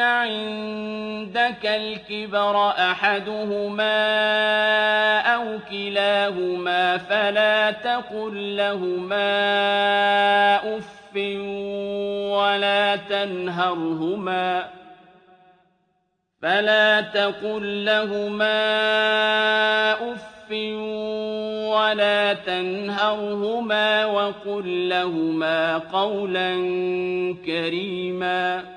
عِندَكَ الْكِبَرَ أَحَدُهُمَا أَوْ كِلَاهُمَا فَلَا تَقُل لَّهُمَا أُفٍّ وَلَا تَنْهَرْهُمَا فَلَا تَقُل لَّهُمَا أُفٍّ وَلَا تَنْهَرْهُمَا وَقُل لَّهُمَا قَوْلًا كَرِيمًا